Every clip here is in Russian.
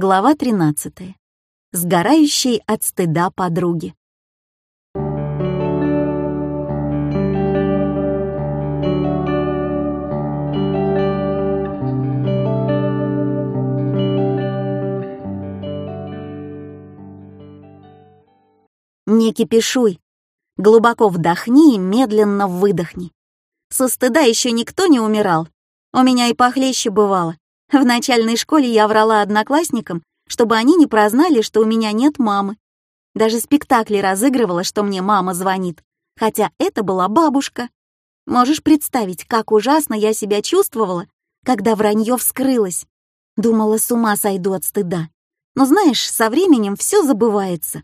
Глава 13. Сгорающей от стыда подруги. Не кипишуй. Глубоко вдохни и медленно выдохни. Со стыда еще никто не умирал. У меня и похлеще бывало. В начальной школе я врала одноклассникам, чтобы они не прознали, что у меня нет мамы. Даже спектакли разыгрывала, что мне мама звонит, хотя это была бабушка. Можешь представить, как ужасно я себя чувствовала, когда вранье вскрылось. Думала, с ума сойду от стыда. Но знаешь, со временем все забывается.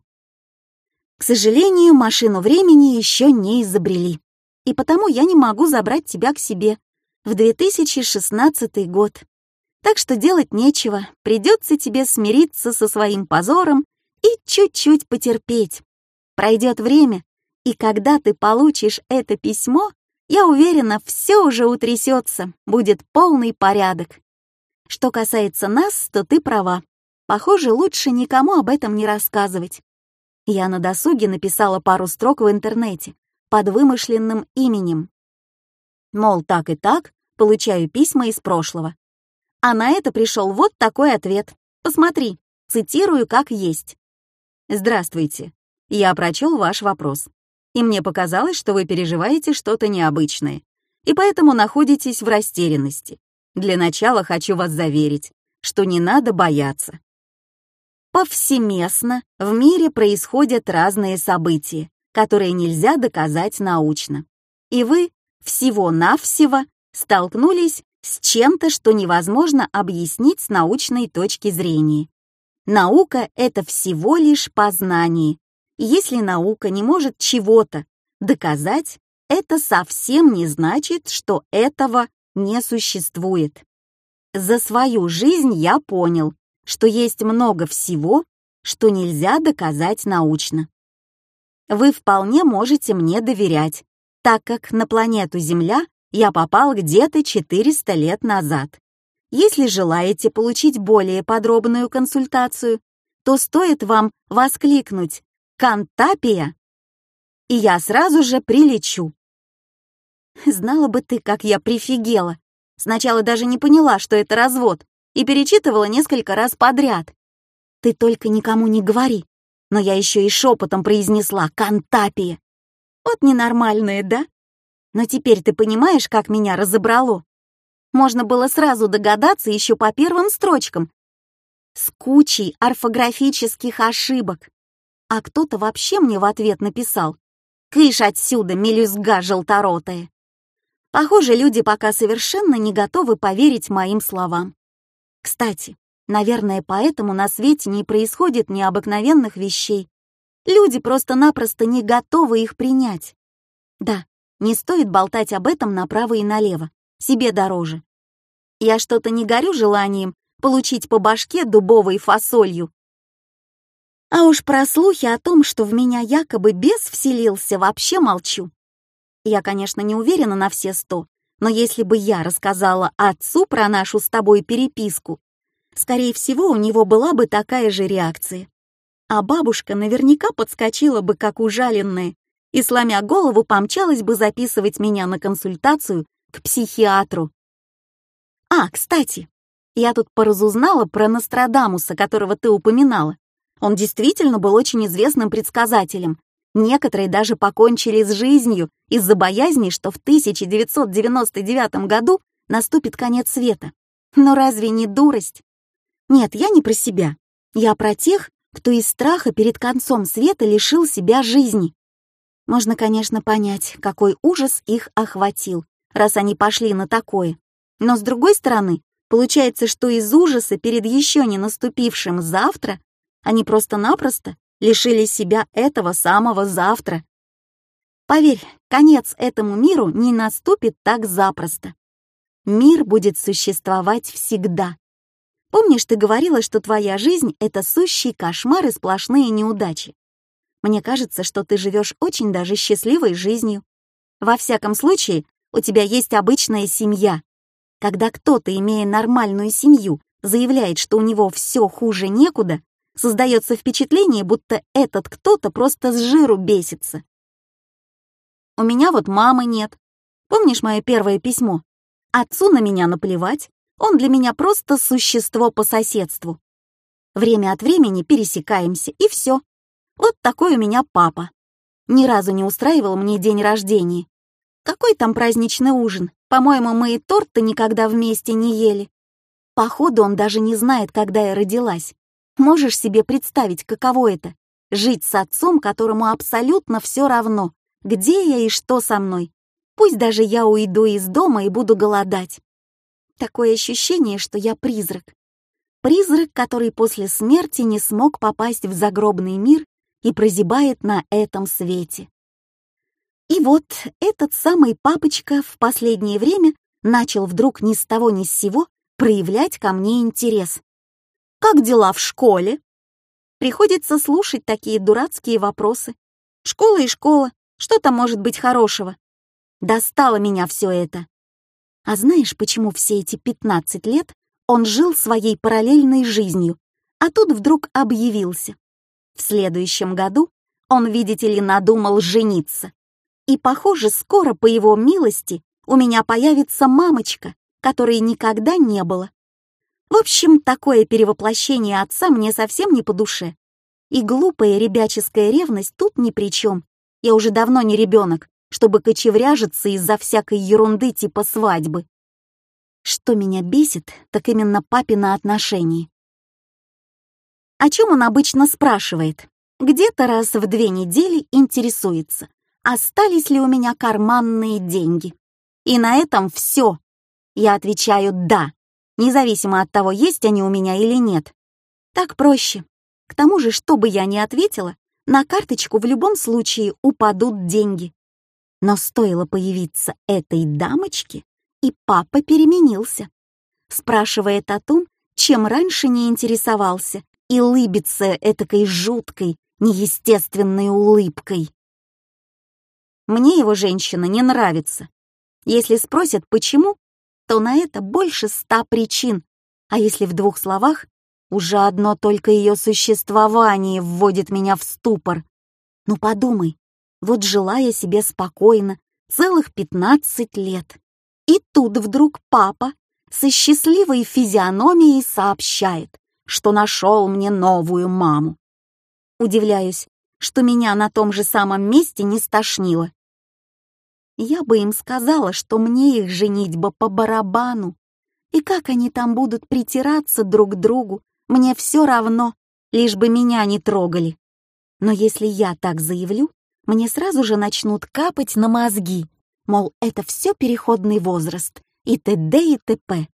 К сожалению, машину времени еще не изобрели. И потому я не могу забрать тебя к себе в 2016 год. Так что делать нечего, придется тебе смириться со своим позором и чуть-чуть потерпеть. Пройдет время, и когда ты получишь это письмо, я уверена, все уже утрясется, будет полный порядок. Что касается нас, то ты права. Похоже, лучше никому об этом не рассказывать. Я на досуге написала пару строк в интернете под вымышленным именем. Мол, так и так, получаю письма из прошлого. А на это пришел вот такой ответ. Посмотри, цитирую как есть. «Здравствуйте. Я прочел ваш вопрос. И мне показалось, что вы переживаете что-то необычное, и поэтому находитесь в растерянности. Для начала хочу вас заверить, что не надо бояться. Повсеместно в мире происходят разные события, которые нельзя доказать научно. И вы всего-навсего столкнулись с чем-то, что невозможно объяснить с научной точки зрения. Наука — это всего лишь познание. Если наука не может чего-то доказать, это совсем не значит, что этого не существует. За свою жизнь я понял, что есть много всего, что нельзя доказать научно. Вы вполне можете мне доверять, так как на планету Земля я попал где-то 400 лет назад. Если желаете получить более подробную консультацию, то стоит вам воскликнуть «Кантапия!» и я сразу же прилечу. Знала бы ты, как я прифигела. Сначала даже не поняла, что это развод, и перечитывала несколько раз подряд. Ты только никому не говори, но я еще и шепотом произнесла «Кантапия». Вот ненормальная, да? Но теперь ты понимаешь, как меня разобрало? Можно было сразу догадаться еще по первым строчкам. С кучей орфографических ошибок. А кто-то вообще мне в ответ написал «Кыш отсюда, мелюзга желторотая». Похоже, люди пока совершенно не готовы поверить моим словам. Кстати, наверное, поэтому на свете не происходит необыкновенных вещей. Люди просто-напросто не готовы их принять. Да, не стоит болтать об этом направо и налево, себе дороже. Я что-то не горю желанием получить по башке дубовой фасолью. А уж про слухи о том, что в меня якобы бес вселился, вообще молчу. Я, конечно, не уверена на все сто, но если бы я рассказала отцу про нашу с тобой переписку, скорее всего, у него была бы такая же реакция. А бабушка наверняка подскочила бы, как ужаленная, и, сломя голову, помчалась бы записывать меня на консультацию к психиатру. А, кстати, я тут поразузнала про Нострадамуса, которого ты упоминала. Он действительно был очень известным предсказателем. Некоторые даже покончили с жизнью из-за боязни, что в 1999 году наступит конец света. Но разве не дурость? Нет, я не про себя. Я про тех, кто из страха перед концом света лишил себя жизни. Можно, конечно, понять, какой ужас их охватил, раз они пошли на такое. Но с другой стороны, получается, что из ужаса перед еще не наступившим завтра они просто-напросто лишили себя этого самого завтра. Поверь, конец этому миру не наступит так запросто. Мир будет существовать всегда. Помнишь, ты говорила, что твоя жизнь — это сущий кошмар и сплошные неудачи? Мне кажется, что ты живешь очень даже счастливой жизнью. Во всяком случае, у тебя есть обычная семья. Когда кто-то, имея нормальную семью, заявляет, что у него все хуже некуда, создается впечатление, будто этот кто-то просто с жиру бесится. У меня вот мамы нет. Помнишь мое первое письмо? Отцу на меня наплевать, он для меня просто существо по соседству. Время от времени пересекаемся, и все. Вот такой у меня папа. Ни разу не устраивал мне день рождения. Какой там праздничный ужин? По-моему, мы и торт-то никогда вместе не ели. Походу, он даже не знает, когда я родилась. Можешь себе представить, каково это? Жить с отцом, которому абсолютно все равно, где я и что со мной. Пусть даже я уйду из дома и буду голодать. Такое ощущение, что я призрак. Призрак, который после смерти не смог попасть в загробный мир и прозябает на этом свете. И вот этот самый папочка в последнее время начал вдруг ни с того ни с сего проявлять ко мне интерес. «Как дела в школе?» Приходится слушать такие дурацкие вопросы. Школа и школа, что там может быть хорошего? Достало меня все это. А знаешь, почему все эти 15 лет он жил своей параллельной жизнью, а тут вдруг объявился? В следующем году он, видите ли, надумал жениться. И, похоже, скоро, по его милости, у меня появится мамочка, которой никогда не было. В общем, такое перевоплощение отца мне совсем не по душе. И глупая ребяческая ревность тут ни при чем. Я уже давно не ребенок, чтобы кочевряжиться из-за всякой ерунды типа свадьбы. Что меня бесит, так именно папина отношение. О чем он обычно спрашивает? Где-то раз в две недели интересуется, остались ли у меня карманные деньги. И на этом все. Я отвечаю «да», независимо от того, есть они у меня или нет. Так проще. К тому же, что бы я ни ответила, на карточку в любом случае упадут деньги. Но стоило появиться этой дамочке, и папа переменился. Спрашивает о том, чем раньше не интересовался, и лыбится этакой жуткой, неестественной улыбкой. Мне его женщина не нравится. Если спросят, почему, то на это больше ста причин, а если в двух словах, уже одно только ее существование вводит меня в ступор. Ну подумай, вот жила я себе спокойно целых пятнадцать лет. И тут вдруг папа со счастливой физиономией сообщает, что нашел мне новую маму. Удивляюсь, что меня на том же самом месте не стошнило. Я бы им сказала, что мне их женитьба по барабану. И как они там будут притираться друг к другу, мне все равно, лишь бы меня не трогали. Но если я так заявлю, мне сразу же начнут капать на мозги, мол, это все переходный возраст, и т.д. и т.п.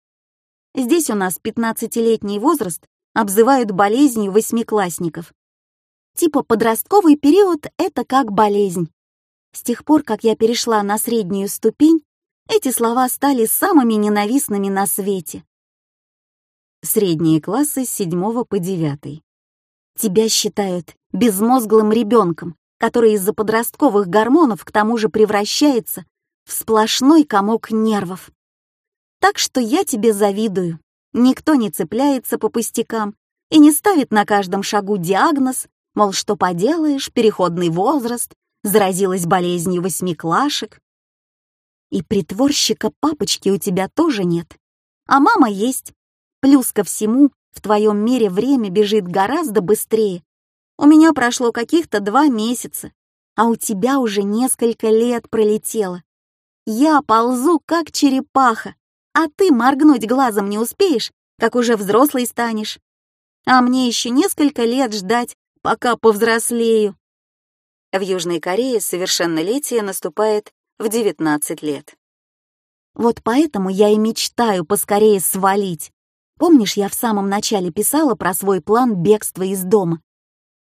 Здесь у нас 15-летний возраст обзывают болезнью восьмиклассников. Типа подростковый период — это как болезнь. С тех пор, как я перешла на среднюю ступень, эти слова стали самыми ненавистными на свете. Средние классы с 7 по 9. Тебя считают безмозглым ребенком, который из-за подростковых гормонов к тому же превращается в сплошной комок нервов. Так что я тебе завидую. Никто не цепляется по пустякам и не ставит на каждом шагу диагноз, мол, что поделаешь, переходный возраст, заразилась болезнью восьмиклашек. И притворщика папочки у тебя тоже нет, а мама есть. Плюс ко всему, в твоем мире время бежит гораздо быстрее. У меня прошло каких-то два месяца, а у тебя уже несколько лет пролетело. Я ползу, как черепаха, а ты моргнуть глазом не успеешь, как уже взрослый станешь. А мне еще несколько лет ждать, пока повзрослею. В Южной Корее совершеннолетие наступает в 19 лет. Вот поэтому я и мечтаю поскорее свалить. Помнишь, я в самом начале писала про свой план бегства из дома?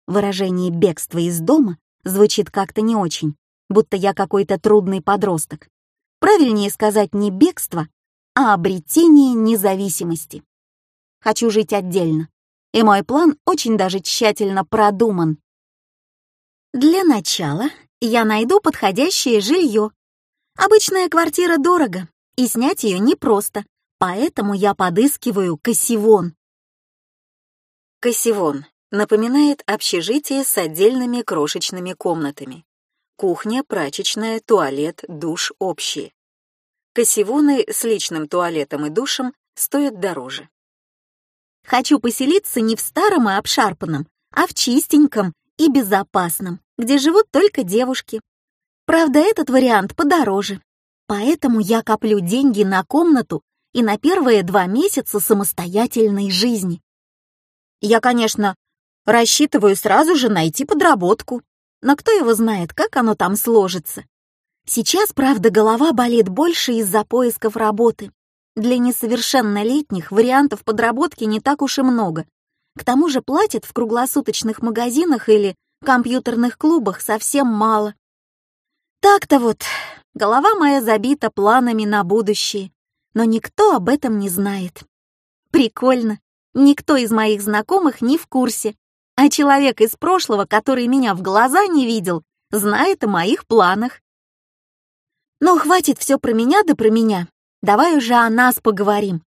Выражение «бегство из дома» звучит как-то не очень, будто я какой-то трудный подросток. Правильнее сказать не бегство, а обретение независимости. Хочу жить отдельно, и мой план очень даже тщательно продуман. Для начала я найду подходящее жилье. Обычная квартира дорого, и снять ее непросто, Поэтому я подыскиваю кассивон. Кассивон напоминает общежитие с отдельными крошечными комнатами. Кухня, прачечная, туалет, душ общие. Кассивоны с личным туалетом и душем стоят дороже. Хочу поселиться не в старом и обшарпанном, а в чистеньком и безопасном, где живут только девушки. Правда, этот вариант подороже. Поэтому я коплю деньги на комнату и на первые два месяца самостоятельной жизни. Я, конечно, рассчитываю сразу же найти подработку, но кто его знает, как оно там сложится. Сейчас, правда, голова болит больше из-за поисков работы. Для несовершеннолетних вариантов подработки не так уж и много. К тому же платят в круглосуточных магазинах или компьютерных клубах совсем мало. Так-то вот, голова моя забита планами на будущее, но никто об этом не знает. Прикольно, никто из моих знакомых не в курсе, а человек из прошлого, который меня в глаза не видел, знает о моих планах. Но хватит все про меня да про меня. Давай уже о нас поговорим.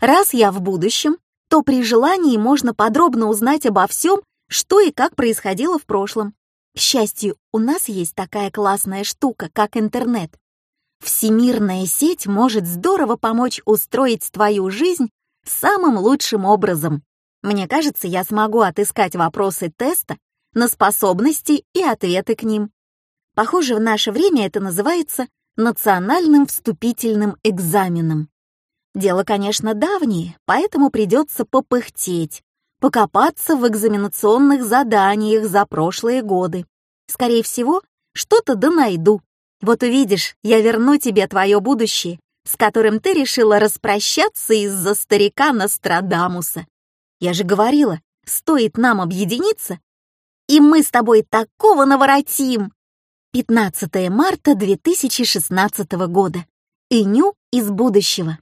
Раз я в будущем, то при желании можно подробно узнать обо всем, что и как происходило в прошлом. К счастью, у нас есть такая классная штука, как интернет. Всемирная сеть может здорово помочь устроить твою жизнь самым лучшим образом. Мне кажется, я смогу отыскать вопросы теста на способности и ответы к ним. Похоже, в наше время это называется национальным вступительным экзаменом. Дело, конечно, давнее, поэтому придется попыхтеть, покопаться в экзаменационных заданиях за прошлые годы. Скорее всего, что-то да найду. Вот увидишь, я верну тебе твое будущее, с которым ты решила распрощаться из-за старика Нострадамуса. Я же говорила, стоит нам объединиться, и мы с тобой такого наворотим. 15 марта 2016 года. Иню из будущего.